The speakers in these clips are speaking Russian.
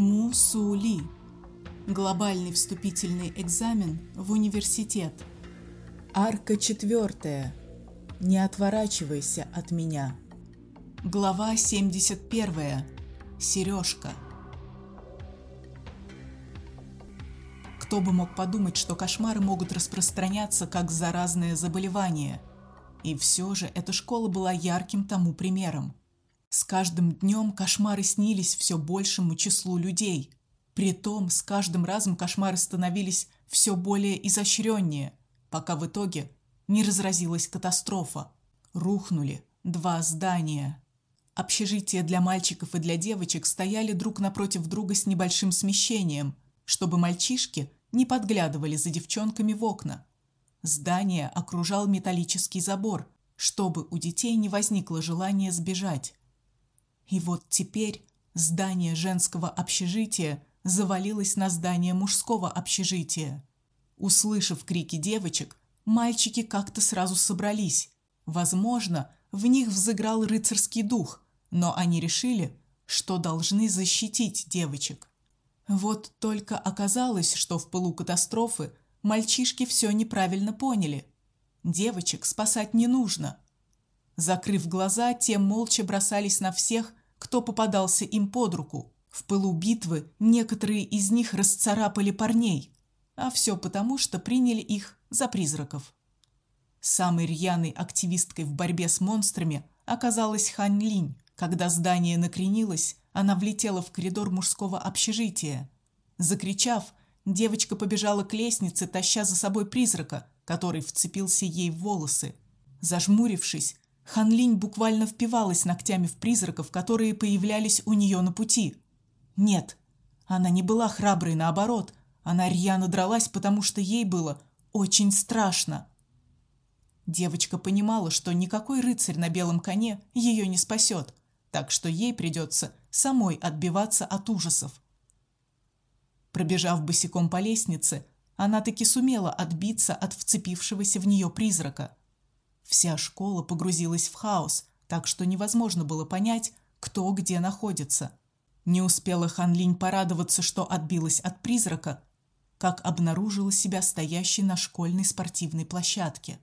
Мусули. Глобальный вступительный экзамен в университет. Арка четвертая. Не отворачивайся от меня. Глава 71. Сережка. Кто бы мог подумать, что кошмары могут распространяться как заразное заболевание. И все же эта школа была ярким тому примером. С каждым днем кошмары снились все большему числу людей. Притом с каждым разом кошмары становились все более изощреннее, пока в итоге не разразилась катастрофа. Рухнули два здания. Общежития для мальчиков и для девочек стояли друг напротив друга с небольшим смещением, чтобы мальчишки не подглядывали за девчонками в окна. Здание окружал металлический забор, чтобы у детей не возникло желания сбежать. И вот теперь здание женского общежития завалилось на здание мужского общежития. Услышав крики девочек, мальчики как-то сразу собрались. Возможно, в них взыграл рыцарский дух, но они решили, что должны защитить девочек. Вот только оказалось, что в пылу катастрофы мальчишки все неправильно поняли. Девочек спасать не нужно. Закрыв глаза, те молча бросались на всех, кто попадался им под руку. В пылу битвы некоторые из них расцарапали парней, а все потому, что приняли их за призраков. Самой рьяной активисткой в борьбе с монстрами оказалась Хань Линь. Когда здание накренилось, она влетела в коридор мужского общежития. Закричав, девочка побежала к лестнице, таща за собой призрака, который вцепился ей в волосы. Зажмурившись, Ханлинь буквально впивалась ногтями в призраков, которые появлялись у нее на пути. Нет, она не была храброй, наоборот, она рьяно дралась, потому что ей было очень страшно. Девочка понимала, что никакой рыцарь на белом коне ее не спасет, так что ей придется самой отбиваться от ужасов. Пробежав босиком по лестнице, она таки сумела отбиться от вцепившегося в нее призрака. Вся школа погрузилась в хаос, так что невозможно было понять, кто где находится. Не успела Ханлинь порадоваться, что отбилась от призрака, как обнаружила себя стоящей на школьной спортивной площадке.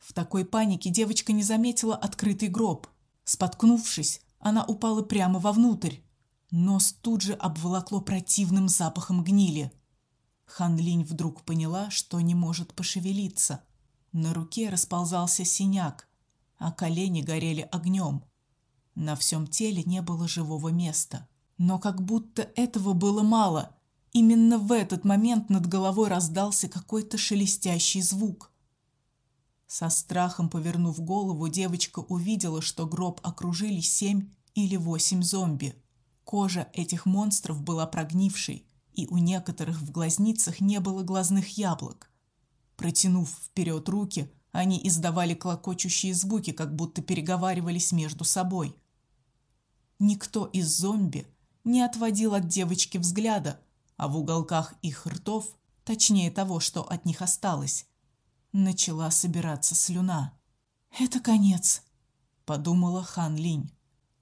В такой панике девочка не заметила открытый гроб. Споткнувшись, она упала прямо вовнутрь. Нос тут же обволокло противным запахом гнили. Ханлинь вдруг поняла, что не может пошевелиться. На руке расползался синяк, а колени горели огнем. На всем теле не было живого места. Но как будто этого было мало. Именно в этот момент над головой раздался какой-то шелестящий звук. Со страхом повернув голову, девочка увидела, что гроб окружили семь или восемь зомби. Кожа этих монстров была прогнившей, и у некоторых в глазницах не было глазных яблок. Протянув вперед руки, они издавали клокочущие звуки, как будто переговаривались между собой. Никто из зомби не отводил от девочки взгляда, а в уголках их ртов, точнее того, что от них осталось, начала собираться слюна. Это конец, подумала Хан Линь.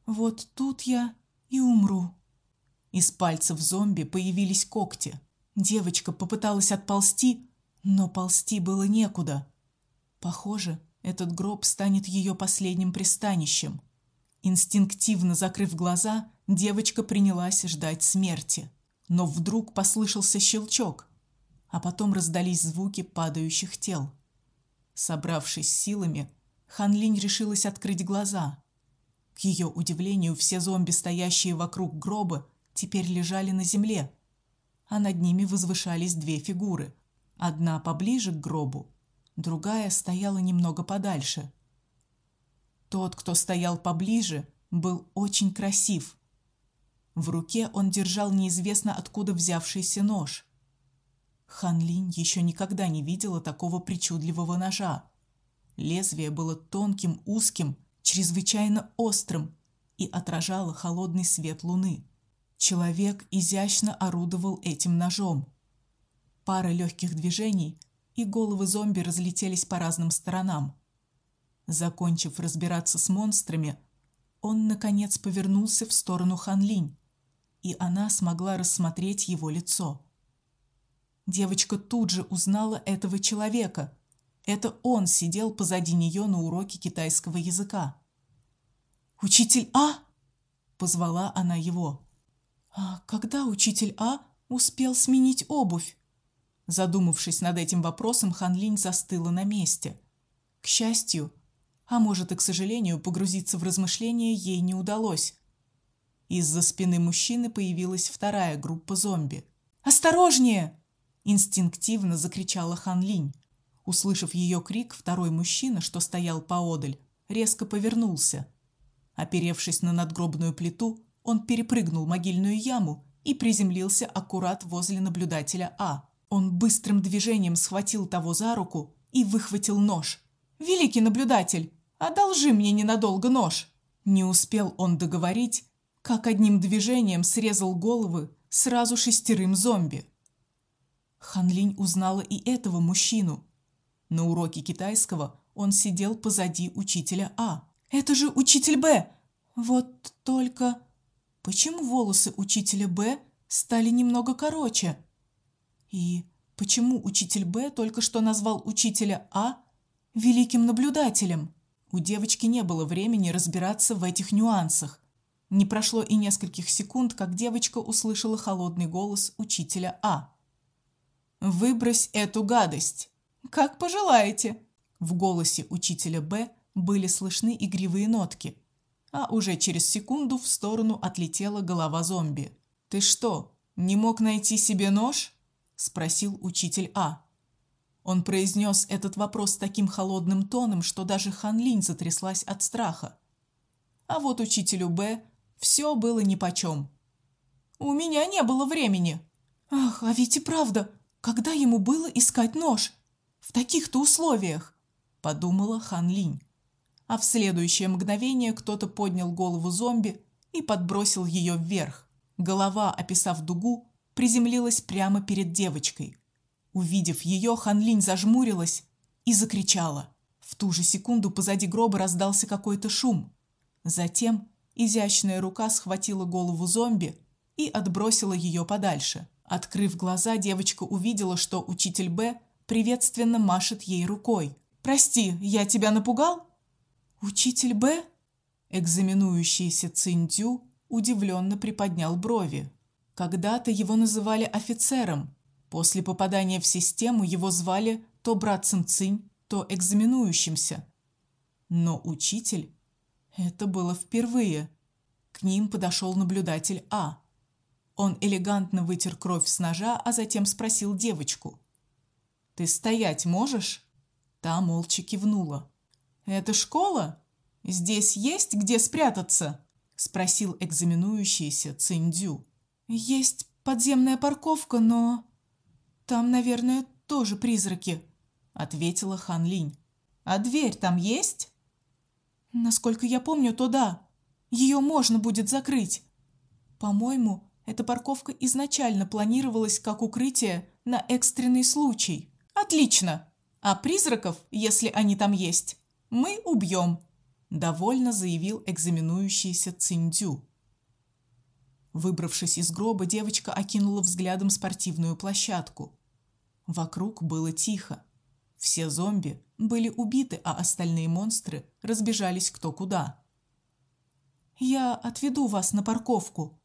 Вот тут я и умру. Из пальцев зомби появились когти. Девочка попыталась отползти, но ползти было некуда. Похоже, этот гроб станет ее последним пристанищем. Инстинктивно закрыв глаза, девочка принялась ждать смерти. Но вдруг послышался щелчок, а потом раздались звуки падающих тел. Собравшись силами, Ханлинь решилась открыть глаза. К ее удивлению, все зомби, стоящие вокруг гроба, теперь лежали на земле, а над ними возвышались две фигуры. Одна поближе к гробу, другая стояла немного подальше. Тот, кто стоял поближе, был очень красив. В руке он держал неизвестно откуда взявшийся нож. Хан Линь еще никогда не видела такого причудливого ножа. Лезвие было тонким, узким, чрезвычайно острым и отражало холодный свет луны. Человек изящно орудовал этим ножом. Пара легких движений, и головы зомби разлетелись по разным сторонам. Закончив разбираться с монстрами, он наконец повернулся в сторону Ханлинь. и она смогла рассмотреть его лицо. Девочка тут же узнала этого человека. Это он сидел позади нее на уроке китайского языка. Учитель А, позвала она его. А когда учитель А успел сменить обувь? Задумавшись над этим вопросом, Хан Линь застыла на месте. К счастью, а может и к сожалению, погрузиться в размышления ей не удалось. Из-за спины мужчины появилась вторая группа зомби. Осторожнее! инстинктивно закричала Хан Линь. Услышав ее крик, второй мужчина, что стоял поодаль, резко повернулся. Оперевшись на надгробную плиту, он перепрыгнул могильную яму и приземлился аккурат возле наблюдателя А. Он быстрым движением схватил того за руку и выхватил нож. Великий наблюдатель, одолжи мне ненадолго нож. Не успел он договорить, как одним движением срезал головы сразу шестерым зомби. Ханлинь узнала и этого мужчину. На уроке китайского он сидел позади учителя А. Это же учитель Б. Вот только почему волосы учителя Б стали немного короче? И почему учитель Б только что назвал учителя А великим наблюдателем? У девочки не было времени разбираться в этих нюансах. Не прошло и нескольких секунд, как девочка услышала холодный голос учителя А. Выбрось эту гадость. Как пожелаете. В голосе учителя Б были слышны игривые нотки, а уже через секунду в сторону отлетела голова зомби. Ты что, не мог найти себе нож? Спросил учитель А. Он произнес этот вопрос таким холодным тоном, что даже Хан Линь затряслась от страха. А вот учителю Б все было нипочем. У меня не было времени. Ах, а ведь и правда, когда ему было искать нож в таких-то условиях, подумала Хан Линь. А в следующее мгновение кто-то поднял голову зомби и подбросил ее вверх. Голова, описав дугу, приземлилась прямо перед девочкой. Увидев ее, Хан Линь зажмурилась и закричала. В ту же секунду позади гроба раздался какой-то шум. Затем изящная рука схватила голову зомби и отбросила ее подальше. Открыв глаза, девочка увидела, что учитель Б приветственно машет ей рукой. Прости, я тебя напугал? Учитель Б? Экзаменующийся Циндю удивленно приподнял брови. Когда-то его называли офицером. После попадания в систему его звали то братцем Цинь, то экзаменующимся. Но учитель это было впервые. К ним подошел наблюдатель А. Он элегантно вытер кровь с ножа, а затем спросил девочку: "Ты стоять можешь?" Та молча кивнула. "Это школа? Здесь есть где спрятаться?" спросил экзаменующийся Циндю. "Есть подземная парковка, но там, наверное, тоже призраки", ответила Хан Линь. "А дверь там есть?" Насколько я помню, то да. Ее можно будет закрыть. По-моему, эта парковка изначально планировалась как укрытие на экстренный случай. Отлично. А призраков, если они там есть, мы убьем», – довольно заявил экзаменующийся Циндю. Выбравшись из гроба, девочка окинула взглядом спортивную площадку. Вокруг было тихо. Все зомби были убиты, а остальные монстры разбежались кто куда. Я отведу вас на парковку,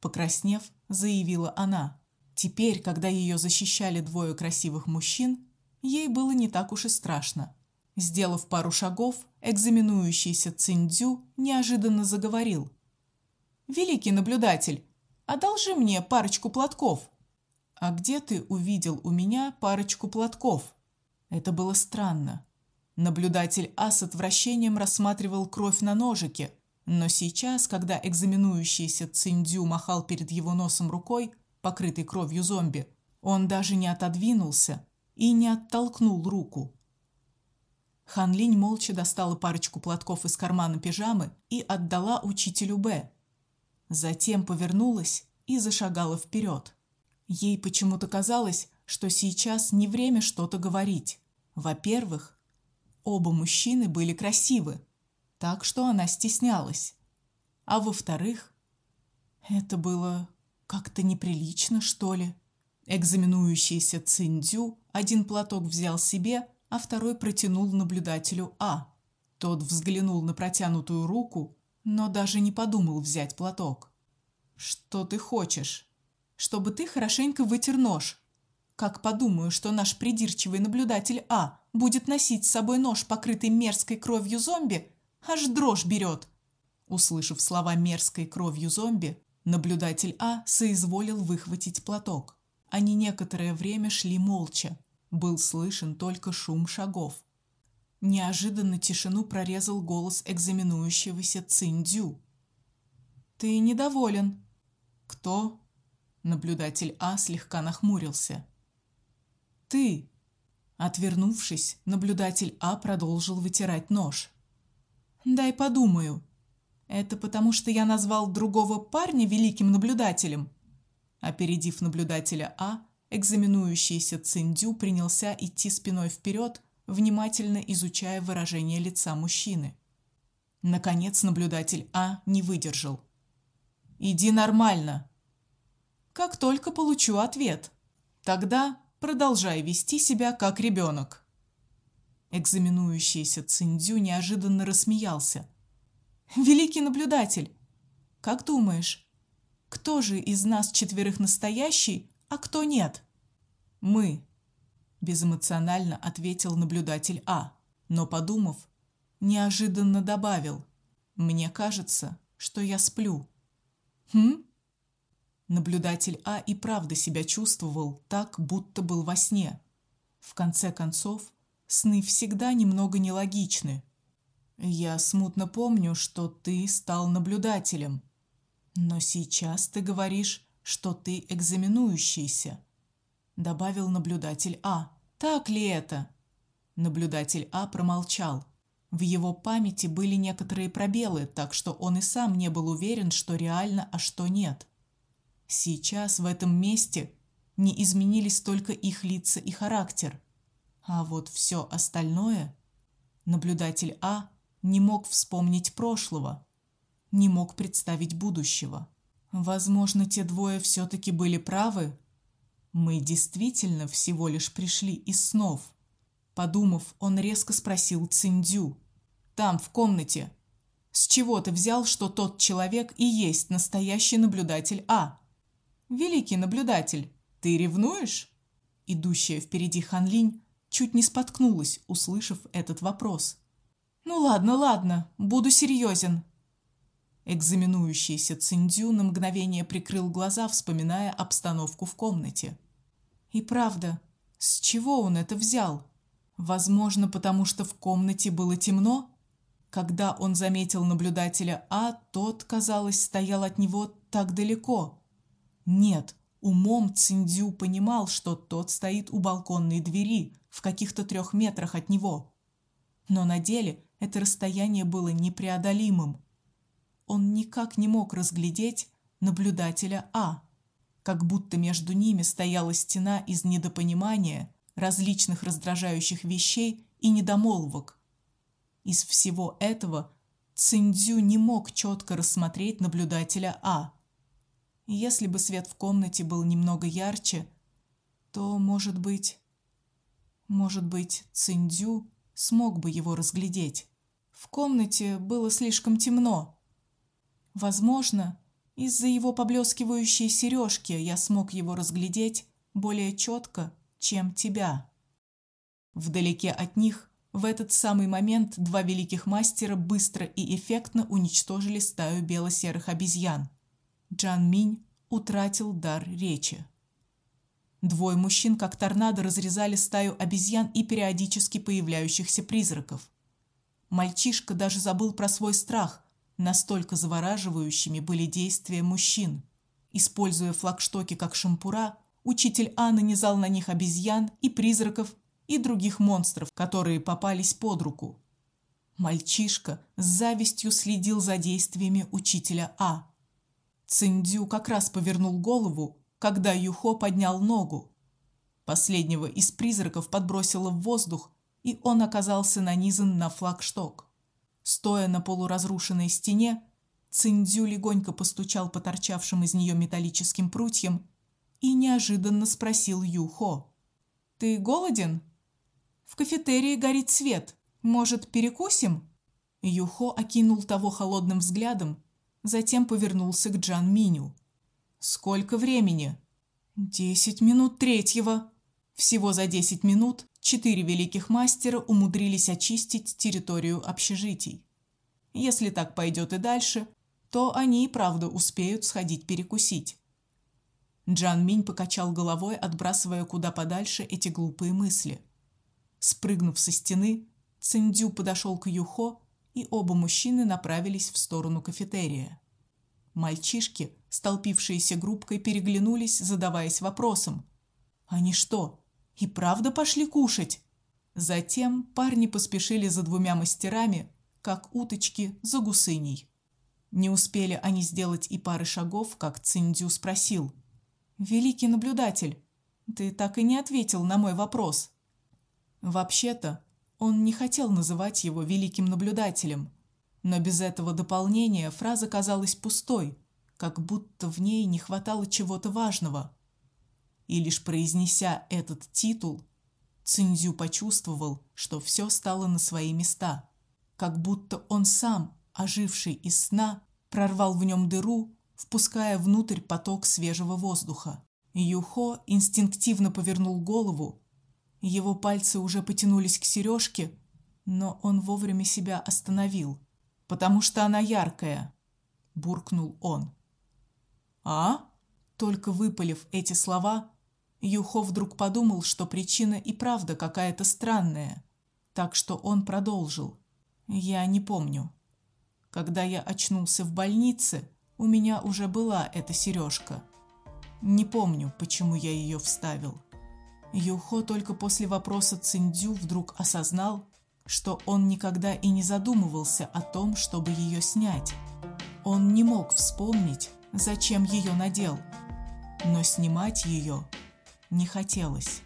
покраснев, заявила она. Теперь, когда ее защищали двое красивых мужчин, ей было не так уж и страшно. Сделав пару шагов, экзаменующийся Циндзю неожиданно заговорил: "Великий наблюдатель, одолжи мне парочку платков". "А где ты увидел у меня парочку платков?" Это было странно. Наблюдатель А с отвращением рассматривал кровь на ножике, но сейчас, когда экзаменующийся Циндю махал перед его носом рукой, покрытой кровью зомби, он даже не отодвинулся и не оттолкнул руку. Хан Линь молча достала парочку платков из кармана пижамы и отдала учителю Б. Затем повернулась и зашагала вперед. Ей почему-то казалось, что сейчас не время что-то говорить. Во-первых, оба мужчины были красивы, так что она стеснялась. А во-вторых, Это было как-то неприлично, что ли. Экзаменующийся Циндю один платок взял себе, а второй протянул наблюдателю А. Тот взглянул на протянутую руку, но даже не подумал взять платок. Что ты хочешь? Чтобы ты хорошенько вытер нож. Как подумаю, что наш придирчивый наблюдатель А будет носить с собой нож, покрытый мерзкой кровью зомби, аж дрожь берет. Услышав слова мерзкой кровью зомби, наблюдатель А соизволил выхватить платок. Они некоторое время шли молча. Был слышен только шум шагов. Неожиданно тишину прорезал голос экзаменующегося Циндю. Ты недоволен? Кто? Наблюдатель А слегка нахмурился. Ты. Отвернувшись, наблюдатель А продолжил вытирать нож. Дай подумаю. Это потому, что я назвал другого парня великим наблюдателем. Опередив наблюдателя А, экзаменующийся Циндю принялся идти спиной вперед, внимательно изучая выражение лица мужчины. Наконец наблюдатель А не выдержал. Иди нормально. Как только получу ответ, тогда продолжай вести себя как ребенок. Экзаменующийся Циндю неожиданно рассмеялся. Великий наблюдатель, как думаешь, кто же из нас четверых настоящий, а кто нет? Мы, безэмоционально ответил наблюдатель А, но подумав, неожиданно добавил: Мне кажется, что я сплю. Хм? Наблюдатель А и правда себя чувствовал так, будто был во сне. В конце концов, сны всегда немного нелогичны. Я смутно помню, что ты стал наблюдателем. Но сейчас ты говоришь, что ты экзаменующийся добавил наблюдатель А. Так ли это? Наблюдатель А промолчал. В его памяти были некоторые пробелы, так что он и сам не был уверен, что реально, а что нет. Сейчас в этом месте не изменились только их лица и характер, а вот все остальное наблюдатель А не мог вспомнить прошлого, не мог представить будущего. Возможно, те двое все таки были правы, мы действительно всего лишь пришли из снов. Подумав, он резко спросил Циндю: "Там в комнате, с чего ты взял, что тот человек и есть настоящий наблюдатель А?" "Великий наблюдатель, ты ревнуешь?" Идущая впереди Ханлинь чуть не споткнулась, услышав этот вопрос. "Ну ладно, ладно, буду серьезен. Экзаменующийся Циндю на мгновение прикрыл глаза, вспоминая обстановку в комнате. И правда, с чего он это взял? Возможно, потому что в комнате было темно. Когда он заметил наблюдателя А, тот, казалось, стоял от него так далеко. Нет, умом Циндю понимал, что тот стоит у балконной двери в каких-то трех метрах от него. Но на деле это расстояние было непреодолимым он никак не мог разглядеть наблюдателя А, как будто между ними стояла стена из недопонимания, различных раздражающих вещей и недомолвок. Из всего этого Циндзю не мог четко рассмотреть наблюдателя А. Если бы свет в комнате был немного ярче, то, может быть, может быть, Циндзю смог бы его разглядеть. В комнате было слишком темно, Возможно, из-за его поблескивающей сережки я смог его разглядеть более четко, чем тебя. Вдалеке от них в этот самый момент два великих мастера быстро и эффектно уничтожили стаю бело-серых обезьян. Джан Минь утратил дар речи. Двое мужчин, как торнадо, разрезали стаю обезьян и периодически появляющихся призраков. Мальчишка даже забыл про свой страх, Настолько завораживающими были действия мужчин. Используя флагштоки как шампура, учитель А нанизал на них обезьян и призраков и других монстров, которые попались под руку. Мальчишка с завистью следил за действиями учителя А. Циндю как раз повернул голову, когда Юхо поднял ногу. Последнего из призраков подбросило в воздух, и он оказался нанизан на флагшток. Стоя на полуразрушенной стене, Циндзю легонько постучал по торчавшим из нее металлическим прутьям и неожиданно спросил Юхо: "Ты голоден? В кафетерии горит свет. Может, перекусим?" Юхо окинул того холодным взглядом, затем повернулся к Джан Миню. "Сколько времени?" «Десять минут третьего". Всего за десять минут четыре великих мастера умудрились очистить территорию общежитий. Если так пойдет и дальше, то они и правда успеют сходить перекусить. Джан Минь покачал головой, отбрасывая куда подальше эти глупые мысли. Спрыгнув со стены, Циндю подошел к Юхо, и оба мужчины направились в сторону кафетерия. Мальчишки, столпившиеся группкой, переглянулись, задаваясь вопросом: они что, и правда пошли кушать? Затем парни поспешили за двумя мастерами, как уточки за гусыней. Не успели они сделать и пары шагов, как Циндю спросил: "Великий наблюдатель, ты так и не ответил на мой вопрос". Вообще-то, он не хотел называть его великим наблюдателем, но без этого дополнения фраза казалась пустой, как будто в ней не хватало чего-то важного. И лишь произнеся этот титул, Циндзю почувствовал, что все стало на свои места, как будто он сам оживший из сна, прорвал в нем дыру, впуская внутрь поток свежего воздуха. Юхо инстинктивно повернул голову. Его пальцы уже потянулись к сережке, но он вовремя себя остановил, потому что она яркая, буркнул он. А? Только выпалив эти слова, Юхо вдруг подумал, что причина и правда какая-то странная, так что он продолжил: "Я не помню. Когда я очнулся в больнице, у меня уже была эта сережка. Не помню, почему я ее вставил. Юхо только после вопроса Циндю вдруг осознал, что он никогда и не задумывался о том, чтобы ее снять. Он не мог вспомнить, зачем ее надел, но снимать ее не хотелось.